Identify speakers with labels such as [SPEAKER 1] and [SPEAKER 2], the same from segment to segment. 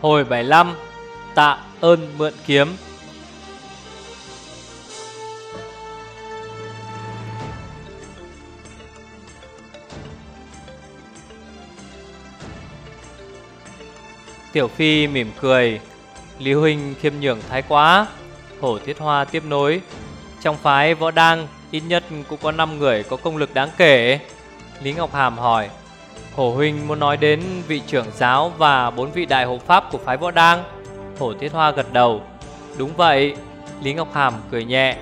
[SPEAKER 1] Hồi 75 Tạ ơn mượn kiếm. Tiểu Phi mỉm cười, Lý Huynh khiêm nhường thái quá, Hổ Thiết Hoa tiếp nối. Trong phái võ đăng Ít nhất cũng có 5 người có công lực đáng kể. Lý Ngọc Hàm hỏi Hổ Huynh muốn nói đến vị trưởng giáo Và bốn vị đại hộ pháp của phái võ đăng Hổ Thiết Hoa gật đầu. Đúng vậy, Lý Ngọc Hàm cười nhẹ.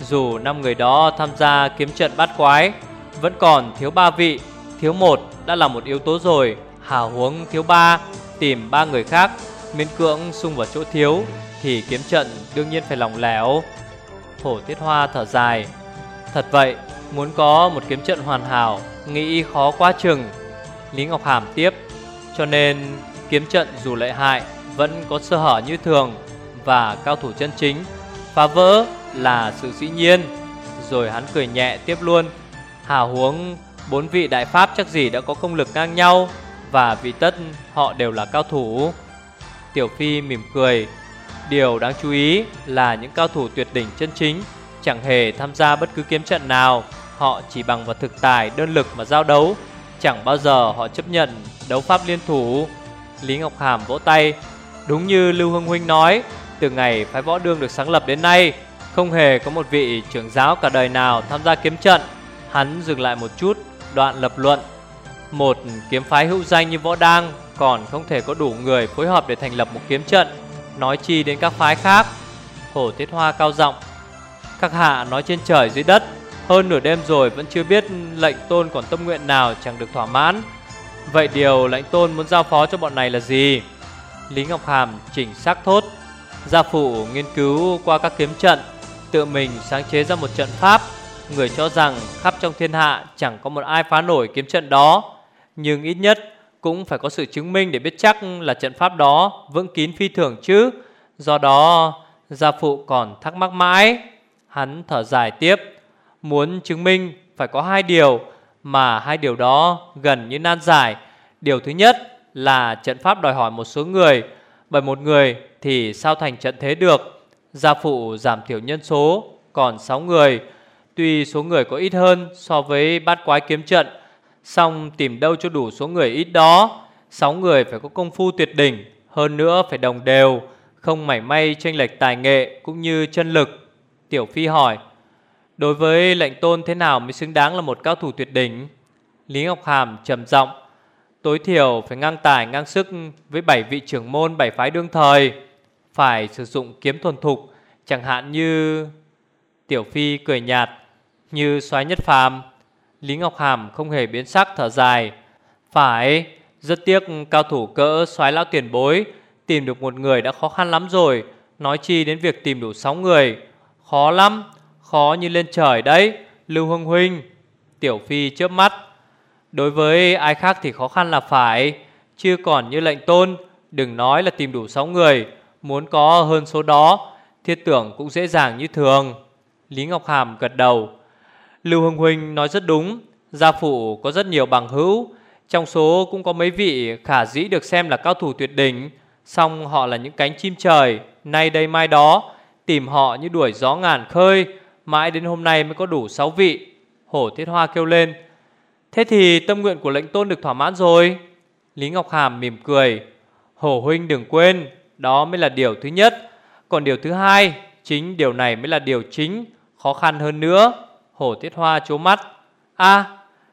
[SPEAKER 1] Dù năm người đó tham gia kiếm trận bát quái, Vẫn còn thiếu ba vị, Thiếu một đã là một yếu tố rồi. Hào huống thiếu ba, Tìm ba người khác Miên cưỡng xung vào chỗ thiếu, Thì kiếm trận đương nhiên phải lòng lẻo. Hổ Thiết Hoa thở dài. Thật vậy, Muốn có một kiếm trận hoàn hảo, Nghĩ khó quá chừng. Lý Ngọc Hàm tiếp. Cho nên, kiếm trận dù lợi hại Vẫn có sơ hở như thường Và cao thủ chân chính. Phá vỡ là sự dĩ nhiên. Rồi hắn cười nhẹ tiếp luôn. Hào huống, Bốn vị đại pháp chắc gì đã có công lực ngang nhau Và vị tất họ đều là cao thủ. Tiểu Phi mỉm cười. Điều đáng chú ý là những cao thủ tuyệt đỉnh chân chính Chẳng hề tham gia bất cứ kiếm trận nào. Họ chỉ bằng vào thực tài, đơn lực mà giao đấu. Chẳng bao giờ họ chấp nhận đấu pháp liên thủ. Lý Ngọc Hàm vỗ tay, Đúng như Lưu Hưng Huynh nói, Từ ngày phái võ đương được sáng lập đến nay, Không hề có một vị trưởng giáo cả đời nào tham gia kiếm trận. Hắn dừng lại một chút, Đoạn lập luận. Một kiếm phái hữu danh như võ đang Còn không thể có đủ người phối hợp để thành lập một kiếm trận, Nói chi đến các phái khác. Hổ Tiết Hoa cao giọng, Các hạ nói trên trời dưới đất hơn nửa đêm rồi vẫn chưa biết lệnh tôn còn tâm nguyện nào chẳng được thỏa mãn. Vậy điều lệnh tôn muốn giao phó cho bọn này là gì? Lý Ngọc Hàm chỉnh xác thốt. Gia phụ nghiên cứu qua các kiếm trận, Tự mình sáng chế ra một trận pháp. Người cho rằng khắp trong thiên hạ chẳng có một ai phá nổi kiếm trận đó. Nhưng ít nhất cũng phải có sự chứng minh để biết chắc là trận pháp đó vững kín phi thường chứ. Do đó, gia phụ còn thắc mắc mãi. Hắn thở dài tiếp. Muốn chứng minh phải có hai điều, Mà hai điều đó gần như nan giải. Điều thứ nhất là trận pháp đòi hỏi một số người, Bởi một người thì sao thành trận thế được? Gia phụ giảm thiểu nhân số, còn 6 người, Tuy số người có ít hơn so với bát quái kiếm trận, song tìm đâu cho đủ số người ít đó. 6 người phải có công phu tuyệt đỉnh, Hơn nữa phải đồng đều, Không mảy may chênh lệch tài nghệ cũng như chân lực. Tiểu Phi hỏi Đối với lệnh tôn thế nào mới xứng đáng là một cao thủ tuyệt đỉnh? Lý Ngọc Hàm trầm giọng. Tối thiểu phải ngang tài ngang sức với bảy vị trưởng môn, bảy phái đương thời. Phải sử dụng kiếm thuần thục, Chẳng hạn như Tiểu Phi cười nhạt, Như soái nhất phàm. Lý Ngọc Hàm không hề biến sắc thở dài. Phải, Rất tiếc cao thủ cỡ soái lão tiền bối Tìm được một người đã khó khăn lắm rồi, Nói chi đến việc tìm đủ 6 người. Khó lắm Khó như lên trời đấy, Lưu Hưng Huynh, Tiểu Phi chớp mắt. Đối với ai khác thì khó khăn là phải Chưa còn như lệnh tôn, Đừng nói là tìm đủ 6 người, Muốn có hơn số đó, Thiết tưởng cũng dễ dàng như thường. Lý Ngọc Hàm gật đầu. Lưu Hưng Huynh nói rất đúng, Gia phụ có rất nhiều bằng hữu, Trong số cũng có mấy vị khả dĩ được xem là cao thủ tuyệt đỉnh, song họ là những cánh chim trời. Nay đây mai đó, Tìm họ như đuổi gió ngàn khơi Mãi đến hôm nay mới có đủ 6 vị Hổ Thiết Hoa kêu lên. Thế thì tâm nguyện của lệnh tôn được thỏa mãn rồi. Lý Ngọc Hàm mỉm cười. Hổ huynh đừng quên, Đó mới là điều thứ nhất. Còn điều thứ hai, Chính điều này mới là điều chính Khó khăn hơn nữa. Hổ Thiết Hoa chố mắt. A,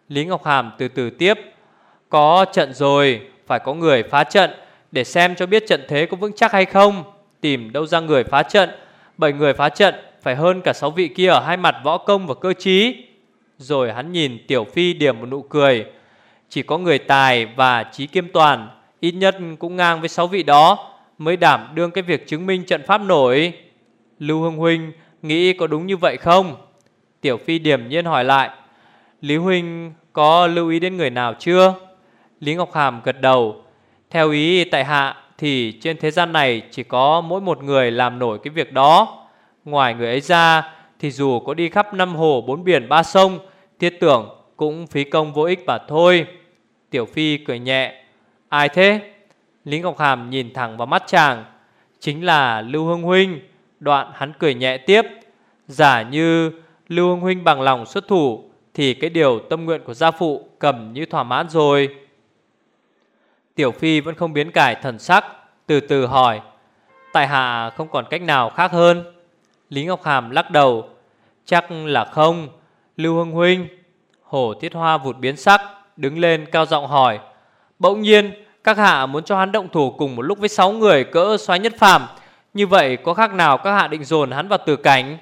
[SPEAKER 1] Lý Ngọc Hàm từ từ tiếp. Có trận rồi, Phải có người phá trận Để xem cho biết trận thế có vững chắc hay không. Tìm đâu ra người phá trận. Bảy người phá trận phải hơn cả sáu vị kia ở hai mặt võ công và cơ trí. Rồi hắn nhìn Tiểu Phi điểm một nụ cười. Chỉ có người tài và trí kiêm toàn, Ít nhất cũng ngang với sáu vị đó, Mới đảm đương cái việc chứng minh trận pháp nổi. Lưu Hưng Huynh, nghĩ có đúng như vậy không? Tiểu Phi điểm nhiên hỏi lại. Lý Huynh có lưu ý đến người nào chưa? Lý Ngọc Hàm gật đầu. Theo ý tại hạ thì trên thế gian này chỉ có mỗi một người làm nổi cái việc đó. Ngoài người ấy ra, thì dù có đi khắp năm hồ bốn biển ba sông, Thiết tưởng cũng phí công vô ích mà thôi. Tiểu Phi cười nhẹ, Ai thế? Lý Ngọc Hàm nhìn thẳng vào mắt chàng, Chính là Lưu Hương Huynh. Đoạn hắn cười nhẹ tiếp, Giả như Lưu Hương Huynh bằng lòng xuất thủ, Thì cái điều tâm nguyện của gia phụ Cầm như thỏa mãn rồi. Tiểu Phi vẫn không biến cải thần sắc, Từ từ hỏi, Tại hạ không còn cách nào khác hơn? Lý Ngọc Hàm lắc đầu. Chắc là không. Lưu hưng Huynh Hổ tiết Hoa vụt biến sắc, Đứng lên cao giọng hỏi. Bỗng nhiên, các hạ muốn cho hắn động thủ cùng một lúc với 6 người cỡ xoáy nhất phàm. Như vậy có khác nào các hạ định dồn hắn vào tử cảnh?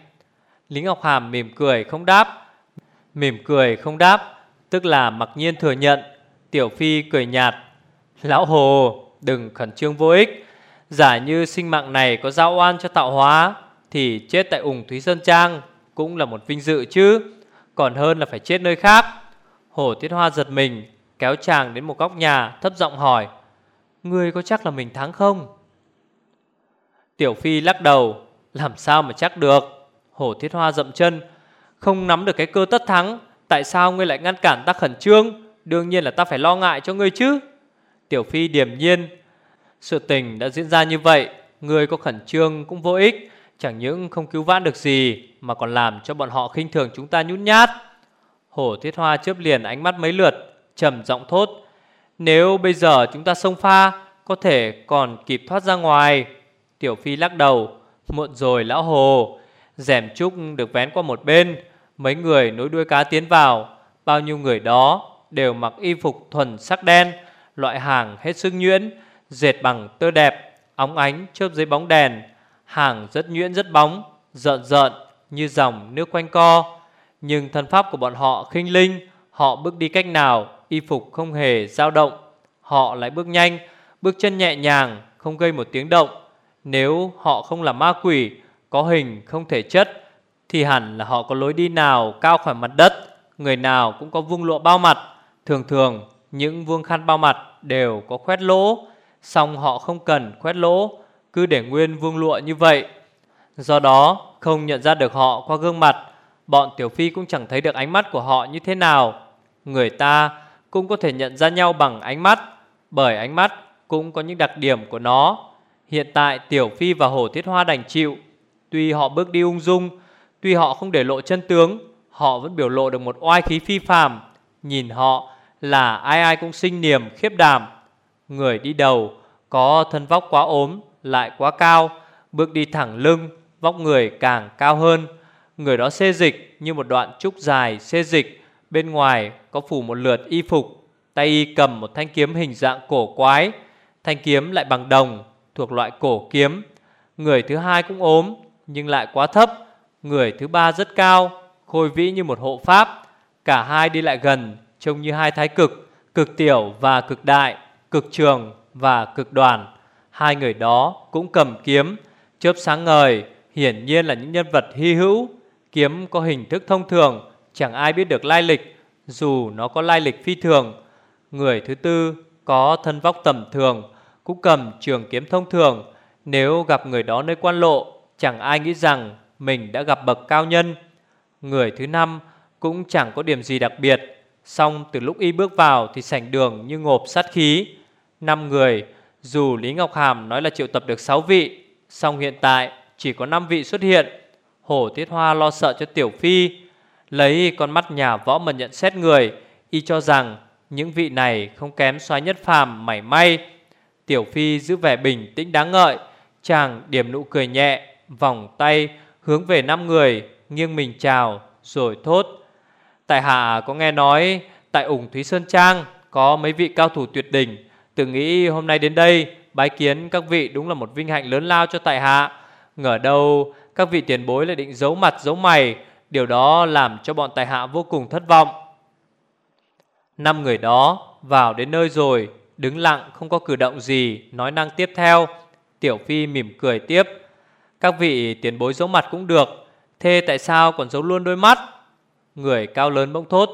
[SPEAKER 1] Lý Ngọc Hàm mỉm cười không đáp. Mỉm cười không đáp, Tức là mặc nhiên thừa nhận. Tiểu Phi cười nhạt. Lão Hồ, đừng khẩn trương vô ích. Giả như sinh mạng này có giao oan cho tạo hóa thì chết tại ủng Thúy Sơn Trang Cũng là một vinh dự chứ. Còn hơn là phải chết nơi khác. Hổ Tiết Hoa giật mình, Kéo chàng đến một góc nhà, Thấp giọng hỏi, Ngươi có chắc là mình thắng không? Tiểu Phi lắc đầu, Làm sao mà chắc được? Hổ Thiết Hoa dậm chân, Không nắm được cái cơ tất thắng, Tại sao ngươi lại ngăn cản ta khẩn trương? Đương nhiên là ta phải lo ngại cho ngươi chứ. Tiểu Phi điềm nhiên, Sự tình đã diễn ra như vậy, Ngươi có khẩn trương cũng vô ích. Chẳng những không cứu vãn được gì, Mà còn làm cho bọn họ khinh thường chúng ta nhút nhát. Hổ Thiết Hoa chớp liền ánh mắt mấy lượt, trầm giọng thốt, Nếu bây giờ chúng ta xông pha, Có thể còn kịp thoát ra ngoài. Tiểu Phi lắc đầu, Muộn rồi lão hồ, Rèm trúc được vén qua một bên, Mấy người nối đuôi cá tiến vào, Bao nhiêu người đó đều mặc y phục thuần sắc đen, Loại hàng hết sức nhuyễn, Dệt bằng tơ đẹp, Óng ánh chớp dưới bóng đèn Hàng rất nhuyễn rất bóng, Rợn rợn như dòng nước quanh co. Nhưng thân pháp của bọn họ khinh linh, Họ bước đi cách nào, Y phục không hề dao động. Họ lại bước nhanh, Bước chân nhẹ nhàng, không gây một tiếng động. Nếu họ không là ma quỷ, Có hình không thể chất, Thì hẳn là họ có lối đi nào cao khỏi mặt đất, Người nào cũng có vuông lụa bao mặt. Thường thường, những vuông khăn bao mặt đều có khoét lỗ, song họ không cần khoét lỗ. Cứ để nguyên vuông lụa như vậy. Do đó, không nhận ra được họ qua gương mặt, Bọn Tiểu Phi cũng chẳng thấy được ánh mắt của họ như thế nào. Người ta cũng có thể nhận ra nhau bằng ánh mắt, Bởi ánh mắt cũng có những đặc điểm của nó. Hiện tại Tiểu Phi và Hổ Thiết Hoa đành chịu. Tuy họ bước đi ung dung, Tuy họ không để lộ chân tướng, Họ vẫn biểu lộ được một oai khí phi phàm. Nhìn họ là ai ai cũng sinh niềm, khiếp đảm. Người đi đầu có thân vóc quá ốm lại quá cao, Bước đi thẳng lưng, Vóc người càng cao hơn. Người đó xê dịch như một đoạn trúc dài xê dịch, Bên ngoài có phủ một lượt y phục, Tay y cầm một thanh kiếm hình dạng cổ quái. Thanh kiếm lại bằng đồng, Thuộc loại cổ kiếm. Người thứ hai cũng ốm, Nhưng lại quá thấp. Người thứ ba rất cao, Khôi vĩ như một hộ pháp. Cả hai đi lại gần, Trông như hai thái cực Cực tiểu và cực đại, Cực trường và cực đoàn. Hai người đó cũng cầm kiếm. Chớp sáng ngời, Hiển nhiên là những nhân vật hy hữu. Kiếm có hình thức thông thường, Chẳng ai biết được lai lịch, Dù nó có lai lịch phi thường. Người thứ tư có thân vóc tầm thường, Cũng cầm trường kiếm thông thường. Nếu gặp người đó nơi quan lộ, Chẳng ai nghĩ rằng Mình đã gặp bậc cao nhân. Người thứ năm cũng chẳng có điểm gì đặc biệt. Xong từ lúc y bước vào Thì sảnh đường như ngộp sát khí. Năm người dù Lý Ngọc Hàm nói là triệu tập được 6 vị Xong hiện tại chỉ có 5 vị xuất hiện. Hổ Tiết Hoa lo sợ cho Tiểu Phi, Lấy con mắt nhà võ mà nhận xét người, Y cho rằng những vị này không kém xoái nhất phàm mảy may. Tiểu Phi giữ vẻ bình tĩnh đáng ngợi, Chàng điểm nụ cười nhẹ, Vòng tay hướng về năm người, Nghiêng mình chào, rồi thốt, Tại hạ có nghe nói Tại ủng Thúy Sơn Trang Có mấy vị cao thủ tuyệt đỉnh Tự nghĩ hôm nay đến đây, Bái kiến các vị đúng là một vinh hạnh lớn lao cho tại hạ. Ngờ đâu, các vị tiền bối lại định giấu mặt, giấu mày. Điều đó làm cho bọn tại hạ vô cùng thất vọng. Năm người đó vào đến nơi rồi, Đứng lặng, không có cử động gì, Nói năng tiếp theo. Tiểu Phi mỉm cười tiếp. Các vị tiền bối giấu mặt cũng được, Thế tại sao còn giấu luôn đôi mắt? Người cao lớn bỗng thốt.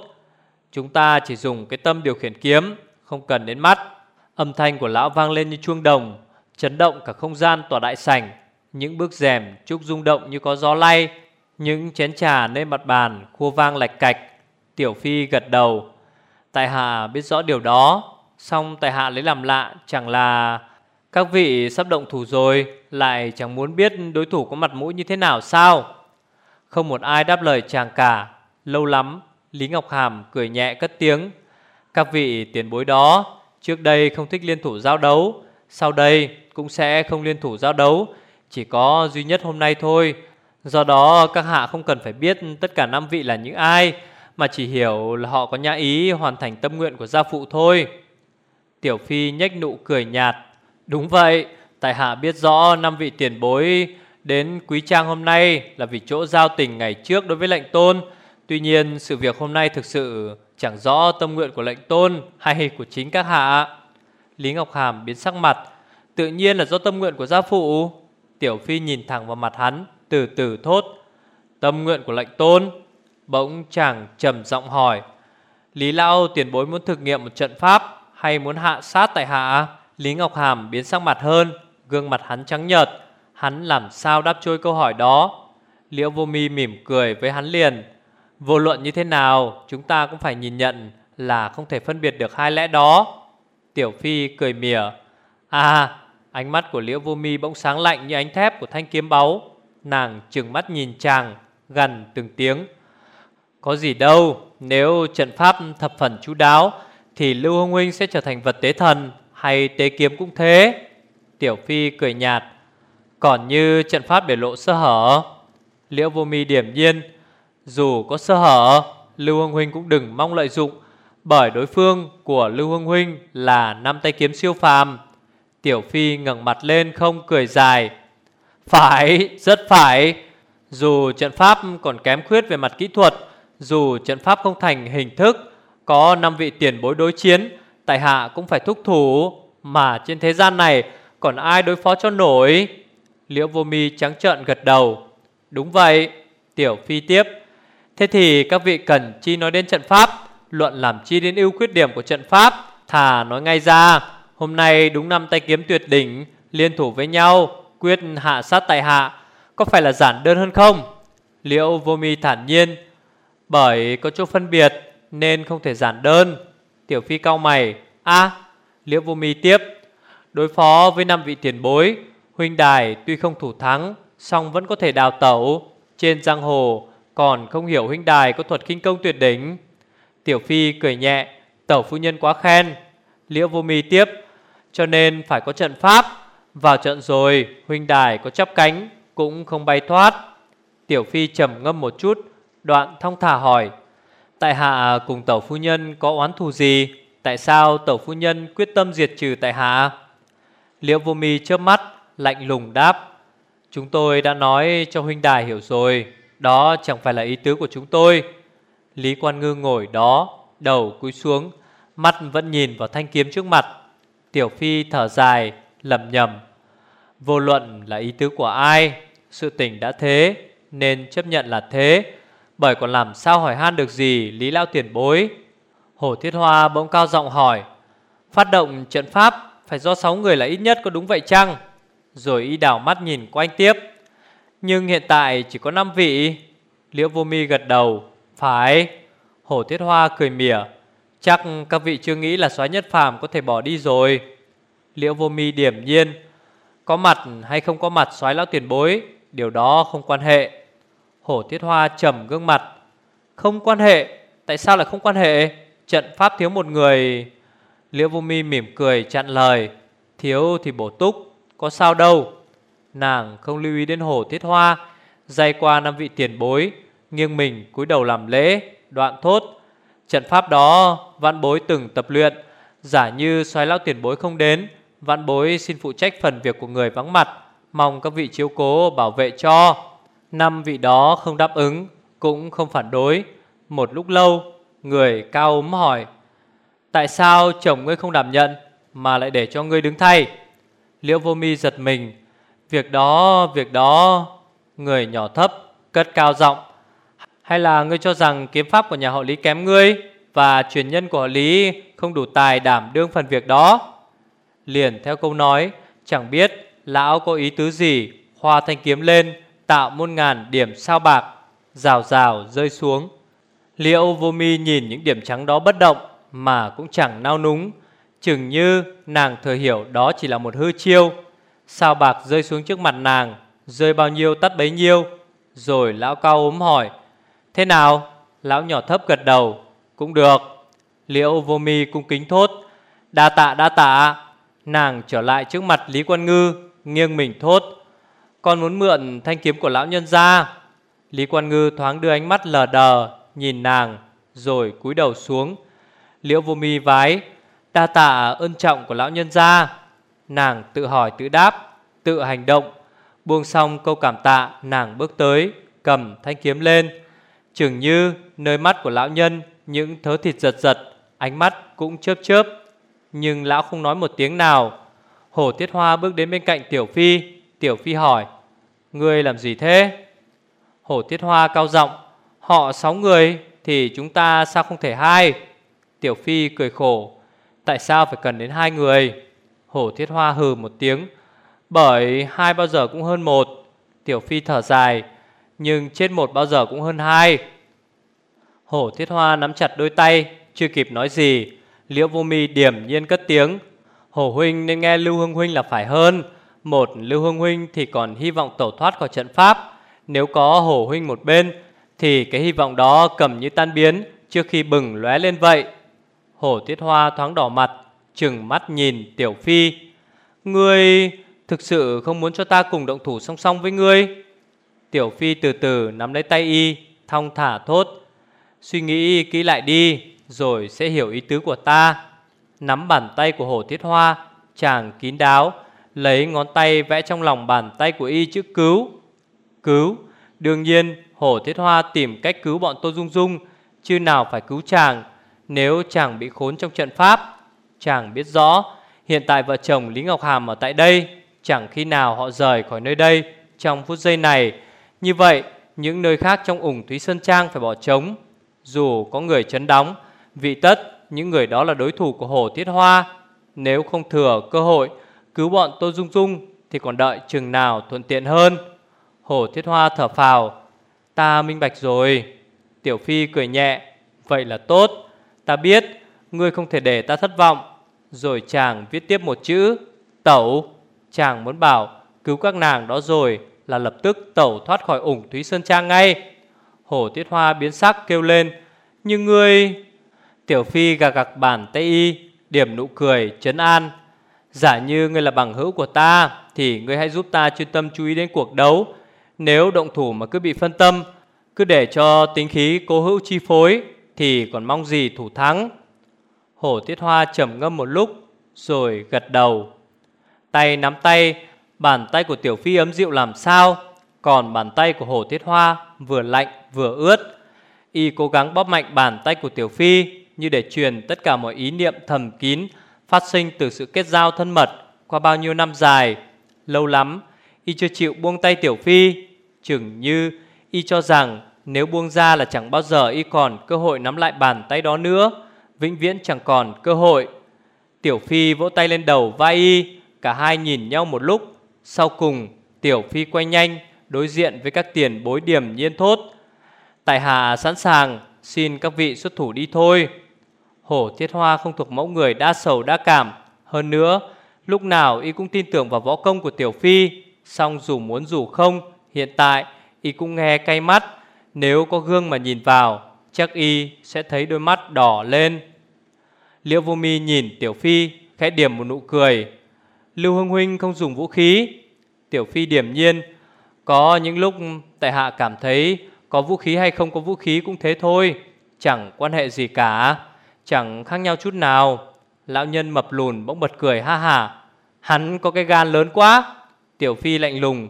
[SPEAKER 1] Chúng ta chỉ dùng cái tâm điều khiển kiếm, Không cần đến mắt. Âm thanh của lão vang lên như chuông đồng, Chấn động cả không gian tòa đại sảnh. Những bước rèm, trúc rung động như có gió lay, những chén trà nơi mặt bàn, khua vang lạch cạch. Tiểu Phi gật đầu. Tại hạ biết rõ điều đó Xong tại hạ lấy làm lạ, Chẳng là Các vị sắp động thủ rồi, Lại chẳng muốn biết đối thủ có mặt mũi như thế nào sao? Không một ai đáp lời chàng cả. Lâu lắm, Lý Ngọc Hàm cười nhẹ cất tiếng. Các vị tiền bối đó Trước đây không thích liên thủ giao đấu, Sau đây cũng sẽ không liên thủ giao đấu, Chỉ có duy nhất hôm nay thôi. Do đó, các hạ không cần phải biết tất cả năm vị là những ai, Mà chỉ hiểu là họ có nhã ý hoàn thành tâm nguyện của gia phụ thôi. Tiểu Phi nhếch nụ cười nhạt. Đúng vậy, Tại hạ biết rõ năm vị tiền bối Đến quý trang hôm nay Là vì chỗ giao tình ngày trước đối với lệnh tôn. Tuy nhiên, sự việc hôm nay thực sự Chẳng rõ tâm nguyện của lệnh tôn Hay của chính các hạ. Lý Ngọc Hàm biến sắc mặt. Tự nhiên là do tâm nguyện của gia phụ. Tiểu Phi nhìn thẳng vào mặt hắn, Từ từ thốt. Tâm nguyện của lệnh tôn? Bỗng chàng trầm giọng hỏi. Lý Lao tiền bối muốn thực nghiệm một trận pháp Hay muốn hạ sát tại hạ? Lý Ngọc Hàm biến sắc mặt hơn, Gương mặt hắn trắng nhợt. Hắn làm sao đáp trôi câu hỏi đó? Liễu vô mi mỉm cười với hắn liền. Vô luận như thế nào, Chúng ta cũng phải nhìn nhận Là không thể phân biệt được hai lẽ đó. Tiểu Phi cười mỉa. À ánh mắt của Liễu vô mi bỗng sáng lạnh như ánh thép của thanh kiếm báu. Nàng trừng mắt nhìn chàng, Gần từng tiếng. Có gì đâu, Nếu trận pháp thập phần chú đáo, Thì Lưu Hương Huynh sẽ trở thành vật tế thần, hay tế kiếm cũng thế. Tiểu Phi cười nhạt. Còn như trận pháp để lộ sơ hở. Liễu vô mi điểm nhiên dù có sơ hở Lưu Hưng Huynh cũng đừng mong lợi dụng Bởi đối phương của Lưu Hưng Huynh Là năm tay kiếm siêu phàm. Tiểu Phi ngẩng mặt lên không cười dài. Phải, rất phải. Dù trận pháp còn kém khuyết về mặt kỹ thuật Dù trận pháp không thành hình thức Có năm vị tiền bối đối chiến Tại hạ cũng phải thúc thủ. Mà trên thế gian này Còn ai đối phó cho nổi? Liễu vô mi trắng trợn gật đầu. Đúng vậy Tiểu phi tiếp. Thế thì các vị cần chi nói đến trận pháp, Luận làm chi đến ưu khuyết điểm của trận pháp, Thà nói ngay ra. Hôm nay đúng năm tay kiếm tuyệt đỉnh, Liên thủ với nhau, Quyết hạ sát tại hạ, Có phải là giản đơn hơn không? Liễu vô mi thản nhiên, Bởi có chỗ phân biệt Nên không thể giản đơn. Tiểu Phi cao mày, a, Liễu vô mi tiếp, Đối phó với năm vị tiền bối, Huynh đài tuy không thủ thắng, song vẫn có thể đào tẩu, Trên giang hồ còn không hiểu huynh đài có thuật kinh công tuyệt đỉnh. Tiểu Phi cười nhẹ, Tẩu phu nhân quá khen. Liễu vô mi tiếp, Cho nên phải có trận pháp. Vào trận rồi, huynh đài có chắp cánh, Cũng không bay thoát. Tiểu Phi trầm ngâm một chút, Đoạn thong thả hỏi, Tại hạ cùng tẩu phu nhân có oán thù gì? Tại sao tẩu phu nhân quyết tâm diệt trừ tại hạ? Liễu vô mi chớp mắt, Lạnh lùng đáp, Chúng tôi đã nói cho huynh đài hiểu rồi. Đó chẳng phải là ý tứ của chúng tôi. Lý quan ngư ngồi đó, Đầu cúi xuống, Mắt vẫn nhìn vào thanh kiếm trước mặt. Tiểu phi thở dài lầm nhầm Vô luận là ý tứ của ai, Sự tình đã thế, Nên chấp nhận là thế. Bởi còn làm sao hỏi han được gì, Lý Lao tiền bối? Hồ Thiết Hoa bỗng cao giọng hỏi. Phát động trận pháp, Phải do 6 người là ít nhất có đúng vậy chăng? Rồi y đảo mắt nhìn quanh tiếp. Nhưng hiện tại chỉ có 5 vị. Liễu vô mi gật đầu, Phải. Hổ Thiết Hoa cười mỉa, Chắc các vị chưa nghĩ là xóa nhất phàm có thể bỏ đi rồi. Liễu vô mi điểm nhiên, Có mặt hay không có mặt soái lão tiền bối, Điều đó không quan hệ. Hổ Thiết Hoa trầm gương mặt, Không quan hệ, Tại sao lại không quan hệ? Trận pháp thiếu một người. Liễu vô mi mỉm cười chặn lời, Thiếu thì bổ túc, Có sao đâu. Nàng không lưu ý đến hồ Thiết Hoa. Dây qua năm vị tiền bối, Nghiêng mình cúi đầu làm lễ, Đoạn thốt. Trận pháp đó, vạn bối từng tập luyện. Giả như xoáy lão tiền bối không đến, Vạn bối xin phụ trách phần việc của người vắng mặt, Mong các vị chiếu cố, bảo vệ cho. Năm vị đó không đáp ứng, Cũng không phản đối. Một lúc lâu, Người cao ốm hỏi, Tại sao chồng ngươi không đảm nhận, Mà lại để cho ngươi đứng thay? Liễu vô mi giật mình Việc đó, việc đó Người nhỏ thấp, cất cao giọng. Hay là ngươi cho rằng kiếm pháp của nhà họ Lý kém ngươi Và truyền nhân của họ Lý Không đủ tài đảm đương phần việc đó? Liền theo câu nói Chẳng biết lão có ý tứ gì Hoa thanh kiếm lên tạo muôn ngàn điểm sao bạc, rào rào rơi xuống. liệu vô mi nhìn những điểm trắng đó bất động mà cũng chẳng nao núng, Chừng như nàng thừa hiểu đó chỉ là một hư chiêu. Sao bạc rơi xuống trước mặt nàng, Rơi bao nhiêu tắt bấy nhiêu? Rồi lão cao ốm hỏi, Thế nào? Lão nhỏ thấp gật đầu, Cũng được. Liễu vô mi cung kính thốt, Đa tạ đa tạ Nàng trở lại trước mặt Lý Quan Ngư, Nghiêng mình thốt, Con muốn mượn thanh kiếm của lão nhân ra. Lý Quan Ngư thoáng đưa ánh mắt lờ đờ Nhìn nàng, Rồi cúi đầu xuống. Liễu vô mi vái, Đa tạ ơn trọng của lão nhân gia. Nàng tự hỏi tự đáp, Tự hành động. Buông xong câu cảm tạ, Nàng bước tới, Cầm thanh kiếm lên. Chừng như nơi mắt của lão nhân, Những thớ thịt giật giật, Ánh mắt cũng chớp chớp. Nhưng lão không nói một tiếng nào. Hổ Tiết Hoa bước đến bên cạnh Tiểu Phi. Tiểu Phi hỏi, Ngươi làm gì thế? Hổ Tiết Hoa cao giọng, Họ sáu người Thì chúng ta sao không thể hai? Tiểu Phi cười khổ, Tại sao phải cần đến hai người? Hổ Thiết Hoa hừ một tiếng. Bởi hai bao giờ cũng hơn một, Tiểu Phi thở dài. Nhưng chết một bao giờ cũng hơn hai. Hổ Thiết Hoa nắm chặt đôi tay, Chưa kịp nói gì. Liễu vô mi điểm nhiên cất tiếng. Hổ Huynh nên nghe Lưu Hương Huynh là phải hơn. Một, Lưu Hương Huynh thì còn hy vọng tẩu thoát khỏi trận pháp. Nếu có Hổ Huynh một bên, Thì cái hy vọng đó cầm như tan biến Trước khi bừng lóe lên vậy. Hổ Tiết Hoa thoáng đỏ mặt chừng mắt nhìn Tiểu Phi. Ngươi thực sự không muốn cho ta cùng động thủ song song với ngươi? Tiểu Phi từ từ nắm lấy tay y, Thong thả thốt. Suy nghĩ kỹ lại đi, Rồi sẽ hiểu ý tứ của ta. Nắm bàn tay của Hổ Thiết Hoa, Chàng kín đáo, Lấy ngón tay vẽ trong lòng bàn tay của y chữ cứu. Cứu? Đương nhiên Hổ Thiết Hoa tìm cách cứu bọn Tô Dung Dung, Chứ nào phải cứu chàng. Nếu chàng bị khốn trong trận pháp Chàng biết rõ, Hiện tại vợ chồng Lý Ngọc Hàm ở tại đây, Chẳng khi nào họ rời khỏi nơi đây Trong phút giây này. Như vậy, những nơi khác trong ủng Thúy Sơn Trang phải bỏ trống. Dù có người chấn đóng, Vị tất, những người đó là đối thủ của Hồ Thiết Hoa. Nếu không thừa cơ hội Cứu bọn Tô Dung Dung Thì còn đợi chừng nào thuận tiện hơn. Hồ Thiết Hoa thở phào. Ta minh bạch rồi. Tiểu Phi cười nhẹ. Vậy là tốt. Ta biết, ngươi không thể để ta thất vọng. Rồi chàng viết tiếp một chữ, Tẩu. Chàng muốn bảo, cứu các nàng đó rồi, Là lập tức tẩu thoát khỏi ủng Thúy Sơn Trang ngay. Hổ Tiết Hoa biến sắc kêu lên Nhưng ngươi, Tiểu Phi gạt gạt bàn tay y, Điểm nụ cười chấn an. Giả như ngươi là bằng hữu của ta, Thì ngươi hãy giúp ta chuyên tâm chú ý đến cuộc đấu. Nếu động thủ mà cứ bị phân tâm, Cứ để cho tính khí cố hữu chi phối, thì còn mong gì thủ thắng. Hổ Tiết Hoa trầm ngâm một lúc rồi gật đầu. Tay nắm tay, bàn tay của Tiểu Phi ấm dịu làm sao, còn bàn tay của Hổ Tiết Hoa vừa lạnh vừa ướt. Y cố gắng bóp mạnh bàn tay của Tiểu Phi như để truyền tất cả mọi ý niệm thầm kín phát sinh từ sự kết giao thân mật qua bao nhiêu năm dài. Lâu lắm, Y chưa chịu buông tay Tiểu Phi, chừng như Y cho rằng nếu buông ra là chẳng bao giờ y còn cơ hội nắm lại bàn tay đó nữa Vĩnh viễn chẳng còn cơ hội. Tiểu Phi vỗ tay lên đầu vai y, Cả hai nhìn nhau một lúc. Sau cùng, Tiểu Phi quay nhanh, Đối diện với các tiền bối điểm nhiên thốt. Tại hạ sẵn sàng, Xin các vị xuất thủ đi thôi. Hổ Thiết Hoa không thuộc mẫu người đa sầu đa cảm. Hơn nữa, Lúc nào y cũng tin tưởng vào võ công của Tiểu Phi Xong dù muốn dù không, Hiện tại y cũng nghe cay mắt. Nếu có gương mà nhìn vào Chắc y sẽ thấy đôi mắt đỏ lên. Liễu vô mi nhìn Tiểu Phi, Khẽ điểm một nụ cười. Lưu Hưng Huynh không dùng vũ khí. Tiểu Phi điểm nhiên, Có những lúc tại hạ cảm thấy Có vũ khí hay không có vũ khí cũng thế thôi, Chẳng quan hệ gì cả, Chẳng khác nhau chút nào. Lão nhân mập lùn bỗng bật cười ha ha Hắn có cái gan lớn quá. Tiểu Phi lạnh lùng,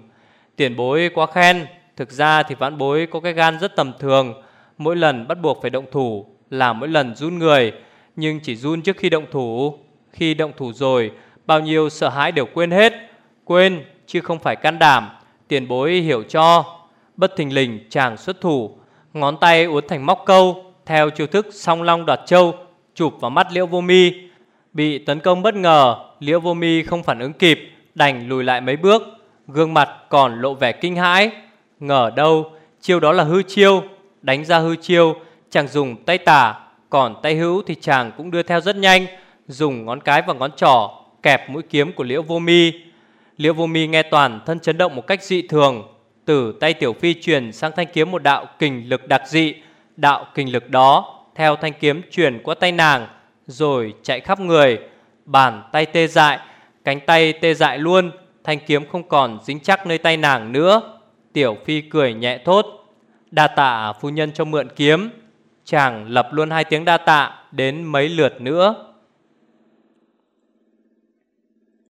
[SPEAKER 1] Tiền bối quá khen, Thực ra thì vãn bối có cái gan rất tầm thường Mỗi lần bắt buộc phải động thủ Là mỗi lần run người, Nhưng chỉ run trước khi động thủ. Khi động thủ rồi, Bao nhiêu sợ hãi đều quên hết. Quên, chứ không phải can đảm, Tiền bối hiểu cho. Bất thình lình, chàng xuất thủ, Ngón tay uốn thành móc câu, Theo chiêu thức song long đoạt châu, Chụp vào mắt liễu vô mi. Bị tấn công bất ngờ, Liễu vô mi không phản ứng kịp, Đành lùi lại mấy bước. Gương mặt còn lộ vẻ kinh hãi. Ngờ đâu, chiêu đó là hư chiêu. Đánh ra hư chiêu Chàng dùng tay tả Còn tay hữu thì chàng cũng đưa theo rất nhanh dùng ngón cái và ngón trỏ kẹp mũi kiếm của Liễu Vô Mi. Liễu Vô Mi nghe toàn thân chấn động một cách dị thường, từ tay Tiểu Phi truyền sang thanh kiếm một đạo kình lực đặc dị, đạo kình lực đó theo thanh kiếm truyền qua tay nàng rồi chạy khắp người, bàn tay tê dại, cánh tay tê dại luôn, thanh kiếm không còn dính chắc nơi tay nàng nữa. Tiểu Phi cười nhẹ thốt, đa tạ phu nhân cho mượn kiếm. Chàng lập luôn hai tiếng đa tạ đến mấy lượt nữa.